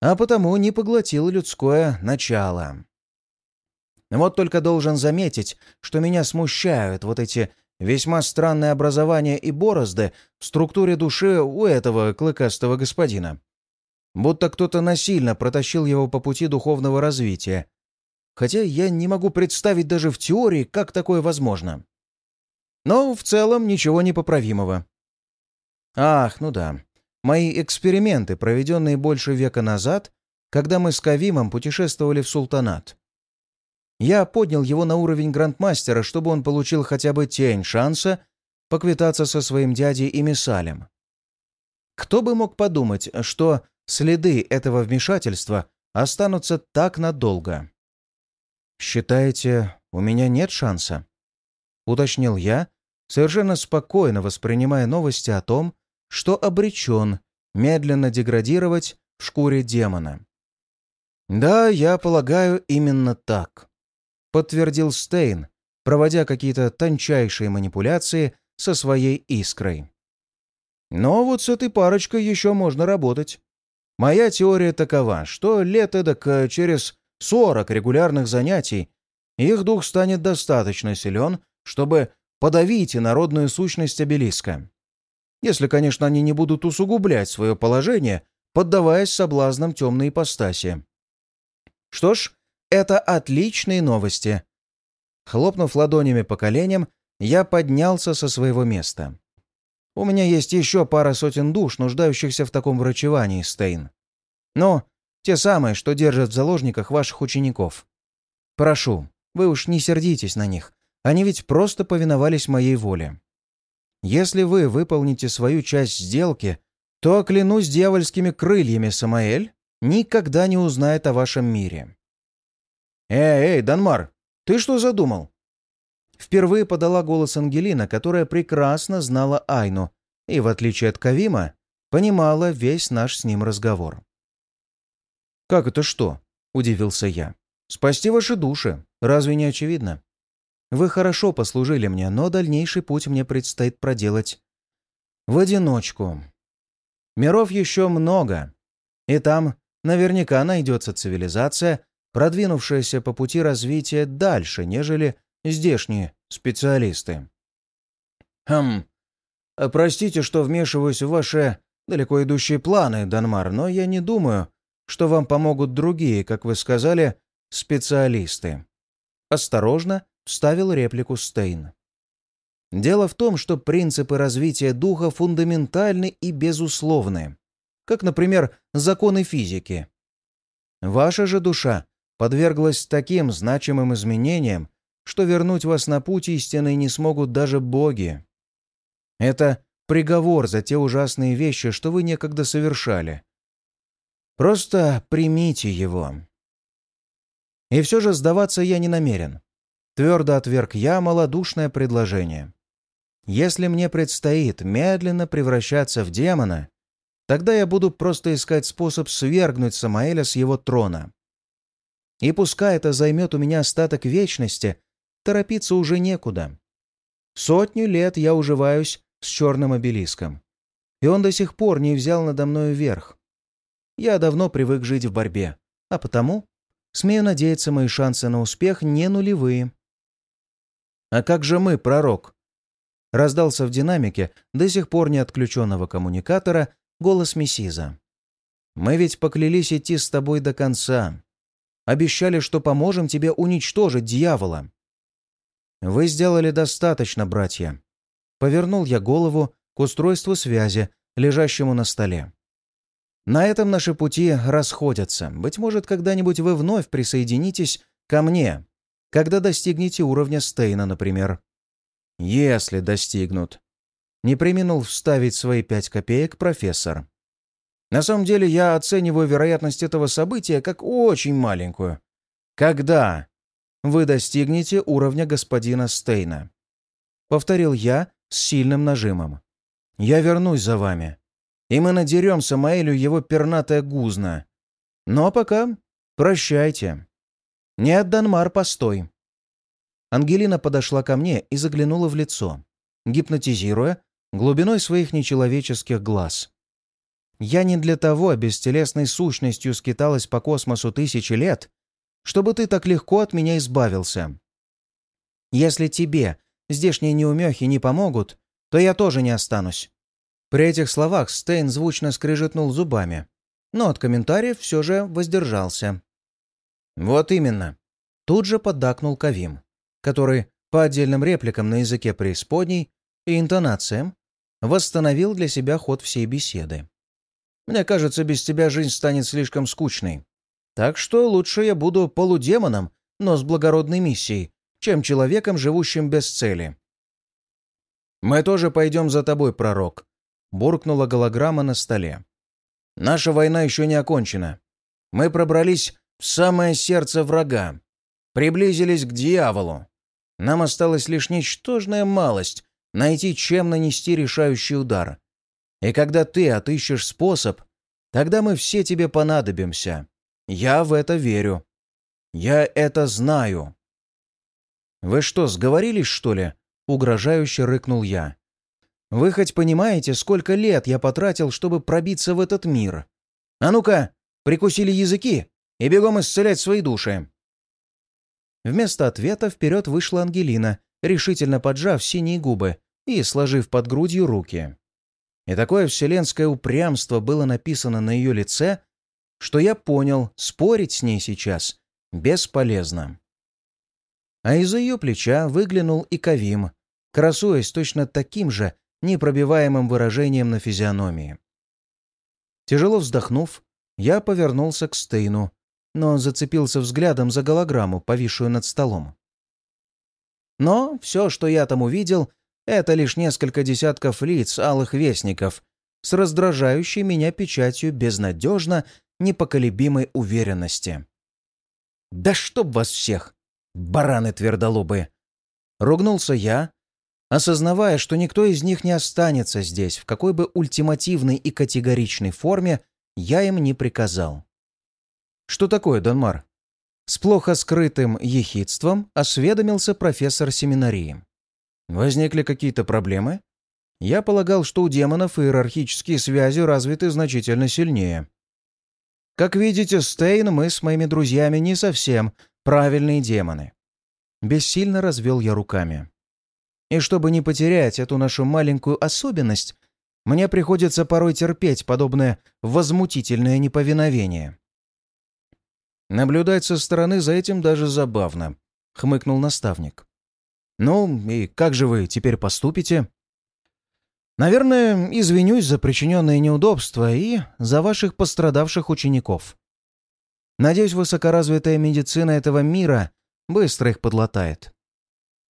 а потому не поглотил людское начало. Вот только должен заметить, что меня смущают вот эти весьма странные образования и борозды в структуре души у этого клыкастого господина. Будто кто-то насильно протащил его по пути духовного развития, хотя я не могу представить даже в теории, как такое возможно. Но в целом ничего непоправимого. Ах, ну да. Мои эксперименты, проведенные больше века назад, когда мы с Кавимом путешествовали в Султанат. Я поднял его на уровень грандмастера, чтобы он получил хотя бы тень шанса поквитаться со своим дядей и Мисалем. Кто бы мог подумать, что следы этого вмешательства останутся так надолго? «Считаете, у меня нет шанса?» — уточнил я, совершенно спокойно воспринимая новости о том, что обречен медленно деградировать в шкуре демона. «Да, я полагаю, именно так», — подтвердил Стейн, проводя какие-то тончайшие манипуляции со своей искрой. «Но вот с этой парочкой еще можно работать. Моя теория такова, что лет эдак э, через Сорок регулярных занятий, их дух станет достаточно силен, чтобы подавить инородную сущность обелиска. Если, конечно, они не будут усугублять свое положение, поддаваясь соблазнам темной ипостаси. Что ж, это отличные новости. Хлопнув ладонями по коленям, я поднялся со своего места. У меня есть еще пара сотен душ, нуждающихся в таком врачевании, Стейн. Но те самые, что держат в заложниках ваших учеников. Прошу, вы уж не сердитесь на них. Они ведь просто повиновались моей воле. Если вы выполните свою часть сделки, то, клянусь дьявольскими крыльями, Самаэль никогда не узнает о вашем мире. «Эй, эй, Данмар, ты что задумал?» Впервые подала голос Ангелина, которая прекрасно знала Айну и, в отличие от Кавима, понимала весь наш с ним разговор. «Как это что?» — удивился я. «Спасти ваши души. Разве не очевидно? Вы хорошо послужили мне, но дальнейший путь мне предстоит проделать в одиночку. Миров еще много, и там наверняка найдется цивилизация, продвинувшаяся по пути развития дальше, нежели здешние специалисты. Хм, простите, что вмешиваюсь в ваши далеко идущие планы, Данмар, но я не думаю, что вам помогут другие, как вы сказали, специалисты. Осторожно вставил реплику Стейн. Дело в том, что принципы развития духа фундаментальны и безусловны, как, например, законы физики. Ваша же душа подверглась таким значимым изменениям, что вернуть вас на путь истины не смогут даже боги. Это приговор за те ужасные вещи, что вы некогда совершали, Просто примите его. И все же сдаваться я не намерен. Твердо отверг я малодушное предложение. Если мне предстоит медленно превращаться в демона, тогда я буду просто искать способ свергнуть Самаэля с его трона. И пускай это займет у меня остаток вечности, торопиться уже некуда. Сотню лет я уживаюсь с черным обелиском, и он до сих пор не взял надо мною верх. Я давно привык жить в борьбе, а потому, смею надеяться, мои шансы на успех не нулевые. «А как же мы, пророк?» Раздался в динамике до сих пор не отключенного коммуникатора голос Мессиза. «Мы ведь поклялись идти с тобой до конца. Обещали, что поможем тебе уничтожить дьявола». «Вы сделали достаточно, братья». Повернул я голову к устройству связи, лежащему на столе. На этом наши пути расходятся. Быть может, когда-нибудь вы вновь присоединитесь ко мне, когда достигнете уровня Стейна, например. Если достигнут. Не применил вставить свои пять копеек профессор. На самом деле я оцениваю вероятность этого события как очень маленькую. Когда вы достигнете уровня господина Стейна? Повторил я с сильным нажимом. Я вернусь за вами. И мы надерем Самаэлю его пернатое гузно. Но пока прощайте. Нет, Данмар, постой. Ангелина подошла ко мне и заглянула в лицо, гипнотизируя глубиной своих нечеловеческих глаз. «Я не для того бестелесной сущностью скиталась по космосу тысячи лет, чтобы ты так легко от меня избавился. Если тебе здешние неумехи не помогут, то я тоже не останусь». При этих словах Стейн звучно скрежетнул зубами, но от комментариев все же воздержался. «Вот именно», — тут же поддакнул Кавим который по отдельным репликам на языке преисподней и интонациям восстановил для себя ход всей беседы. «Мне кажется, без тебя жизнь станет слишком скучной. Так что лучше я буду полудемоном, но с благородной миссией, чем человеком, живущим без цели». «Мы тоже пойдем за тобой, пророк», — буркнула голограмма на столе. «Наша война еще не окончена. Мы пробрались в самое сердце врага, приблизились к дьяволу. Нам осталась лишь ничтожная малость — найти, чем нанести решающий удар. И когда ты отыщешь способ, тогда мы все тебе понадобимся. Я в это верю. Я это знаю. «Вы что, сговорились, что ли?» — угрожающе рыкнул я. «Вы хоть понимаете, сколько лет я потратил, чтобы пробиться в этот мир? А ну-ка, прикусили языки и бегом исцелять свои души!» Вместо ответа вперед вышла Ангелина, решительно поджав синие губы и сложив под грудью руки. И такое вселенское упрямство было написано на ее лице, что я понял, спорить с ней сейчас бесполезно. А из-за ее плеча выглянул и Кавим, красуясь точно таким же непробиваемым выражением на физиономии. Тяжело вздохнув, я повернулся к Стейну но зацепился взглядом за голограмму, повисшую над столом. Но все, что я там увидел, это лишь несколько десятков лиц алых вестников с раздражающей меня печатью безнадежно непоколебимой уверенности. «Да чтоб вас всех! Бараны твердолобые!» Ругнулся я, осознавая, что никто из них не останется здесь, в какой бы ультимативной и категоричной форме я им не приказал. «Что такое, Донмар?» С плохо скрытым ехидством осведомился профессор семинарии. «Возникли какие-то проблемы?» Я полагал, что у демонов иерархические связи развиты значительно сильнее. Как видите, Стейн, мы с моими друзьями не совсем правильные демоны. Бессильно развел я руками. И чтобы не потерять эту нашу маленькую особенность, мне приходится порой терпеть подобное возмутительное неповиновение. Наблюдать со стороны за этим даже забавно», — хмыкнул наставник. «Ну, и как же вы теперь поступите?» «Наверное, извинюсь за причиненные неудобства и за ваших пострадавших учеников. Надеюсь, высокоразвитая медицина этого мира быстро их подлатает.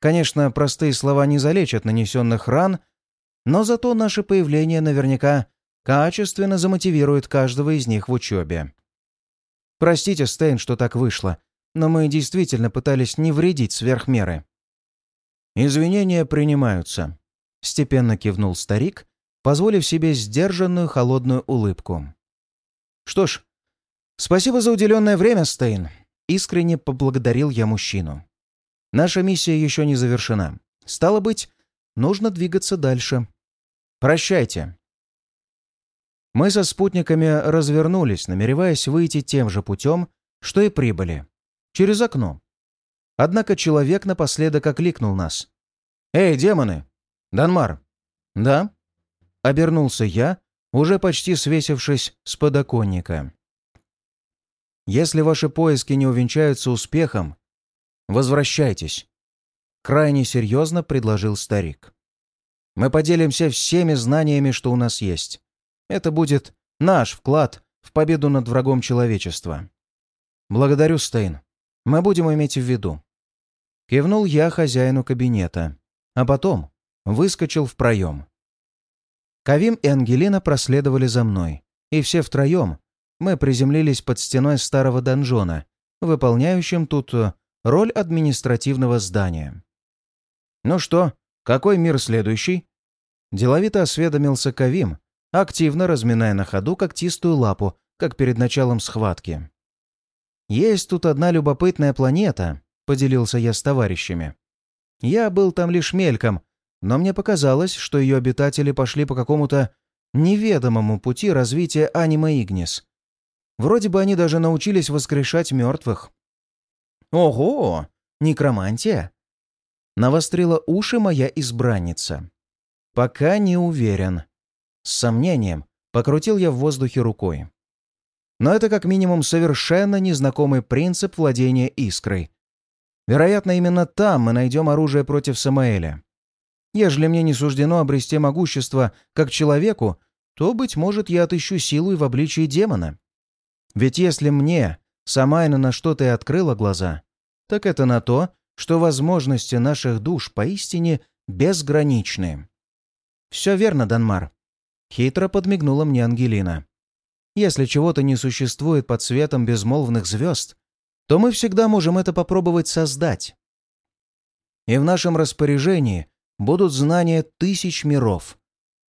Конечно, простые слова не залечат нанесенных ран, но зато наше появление наверняка качественно замотивирует каждого из них в учебе. Простите, Стейн, что так вышло, но мы действительно пытались не вредить сверх меры». «Извинения принимаются», — степенно кивнул старик, позволив себе сдержанную холодную улыбку. «Что ж, спасибо за уделенное время, Стейн», — искренне поблагодарил я мужчину. «Наша миссия еще не завершена. Стало быть, нужно двигаться дальше. Прощайте». Мы со спутниками развернулись, намереваясь выйти тем же путем, что и прибыли. Через окно. Однако человек напоследок окликнул нас. «Эй, демоны! Данмар!» «Да?» — обернулся я, уже почти свесившись с подоконника. «Если ваши поиски не увенчаются успехом, возвращайтесь», — крайне серьезно предложил старик. «Мы поделимся всеми знаниями, что у нас есть. Это будет наш вклад в победу над врагом человечества. Благодарю, Стейн. Мы будем иметь в виду». Кивнул я хозяину кабинета, а потом выскочил в проем. Кавим и Ангелина проследовали за мной, и все втроем мы приземлились под стеной старого донжона, выполняющим тут э, роль административного здания. «Ну что, какой мир следующий?» Деловито осведомился Кавим, активно разминая на ходу когтистую лапу, как перед началом схватки. «Есть тут одна любопытная планета», — поделился я с товарищами. «Я был там лишь мельком, но мне показалось, что ее обитатели пошли по какому-то неведомому пути развития анима Игнис. Вроде бы они даже научились воскрешать мертвых». «Ого! Некромантия?» Навострила уши моя избранница. «Пока не уверен». С сомнением покрутил я в воздухе рукой. Но это как минимум совершенно незнакомый принцип владения искрой. Вероятно, именно там мы найдем оружие против Самаэля. Ежели мне не суждено обрести могущество как человеку, то, быть может, я отыщу силу и в обличии демона. Ведь если мне Самайна на что-то и открыла глаза, так это на то, что возможности наших душ поистине безграничны. «Все верно, Данмар», — хитро подмигнула мне Ангелина. Если чего-то не существует под светом безмолвных звезд, то мы всегда можем это попробовать создать. И в нашем распоряжении будут знания тысяч миров.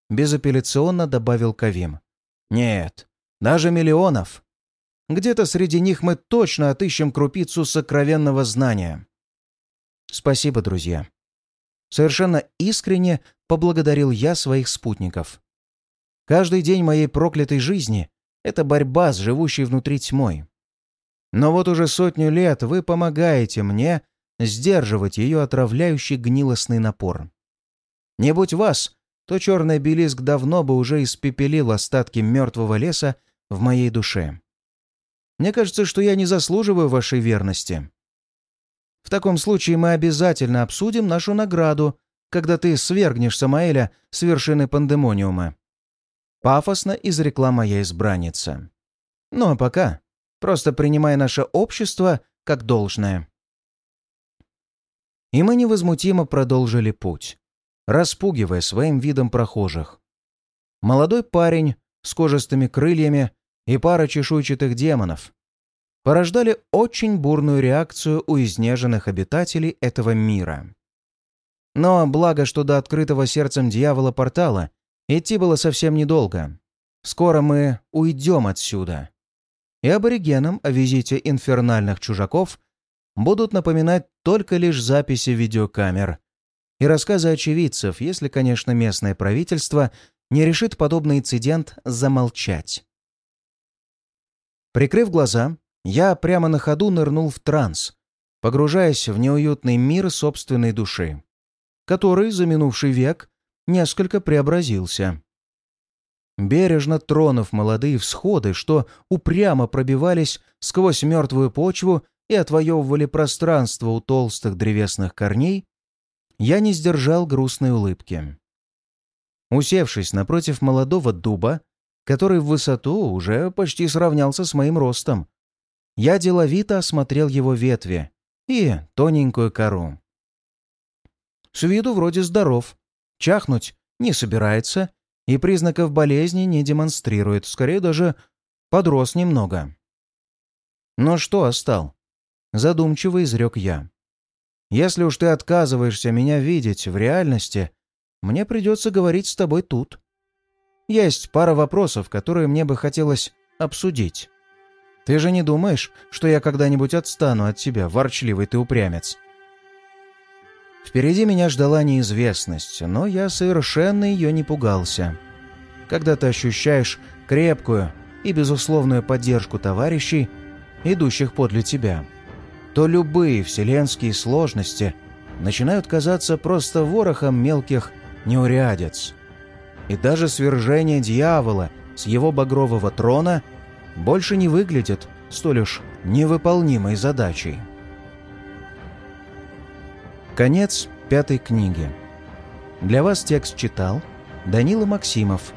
Безапелляционно добавил Кавим. Нет, даже миллионов. Где-то среди них мы точно отыщем крупицу сокровенного знания. Спасибо, друзья. Совершенно искренне поблагодарил я своих спутников. Каждый день моей проклятой жизни это борьба с живущей внутри тьмой. Но вот уже сотню лет вы помогаете мне сдерживать ее отравляющий гнилостный напор. Не будь вас, то черный обелиск давно бы уже испепелил остатки мертвого леса в моей душе. Мне кажется, что я не заслуживаю вашей верности. В таком случае мы обязательно обсудим нашу награду, когда ты свергнешь Самаэля с вершины пандемониума. Пафосно изрекла моя избранница. Ну а пока просто принимай наше общество как должное. И мы невозмутимо продолжили путь, распугивая своим видом прохожих. Молодой парень с кожистыми крыльями и пара чешуйчатых демонов порождали очень бурную реакцию у изнеженных обитателей этого мира. Но благо, что до открытого сердцем дьявола портала Идти было совсем недолго. Скоро мы уйдем отсюда. И аборигенам о визите инфернальных чужаков будут напоминать только лишь записи видеокамер и рассказы очевидцев, если, конечно, местное правительство не решит подобный инцидент замолчать. Прикрыв глаза, я прямо на ходу нырнул в транс, погружаясь в неуютный мир собственной души, который за минувший век несколько преобразился. Бережно тронув молодые всходы, что упрямо пробивались сквозь мертвую почву и отвоевывали пространство у толстых древесных корней, я не сдержал грустной улыбки. Усевшись напротив молодого дуба, который в высоту уже почти сравнялся с моим ростом, я деловито осмотрел его ветви и тоненькую кору. С виду вроде здоров, Чахнуть не собирается и признаков болезни не демонстрирует, скорее даже подрос немного. «Но что, остал?» — задумчиво изрек я. «Если уж ты отказываешься меня видеть в реальности, мне придется говорить с тобой тут. Есть пара вопросов, которые мне бы хотелось обсудить. Ты же не думаешь, что я когда-нибудь отстану от тебя, ворчливый ты упрямец?» Впереди меня ждала неизвестность, но я совершенно ее не пугался. Когда ты ощущаешь крепкую и безусловную поддержку товарищей, идущих подле тебя, то любые вселенские сложности начинают казаться просто ворохом мелких неурядиц. И даже свержение дьявола с его багрового трона больше не выглядит столь уж невыполнимой задачей. Конец пятой книги. Для вас текст читал Данила Максимов –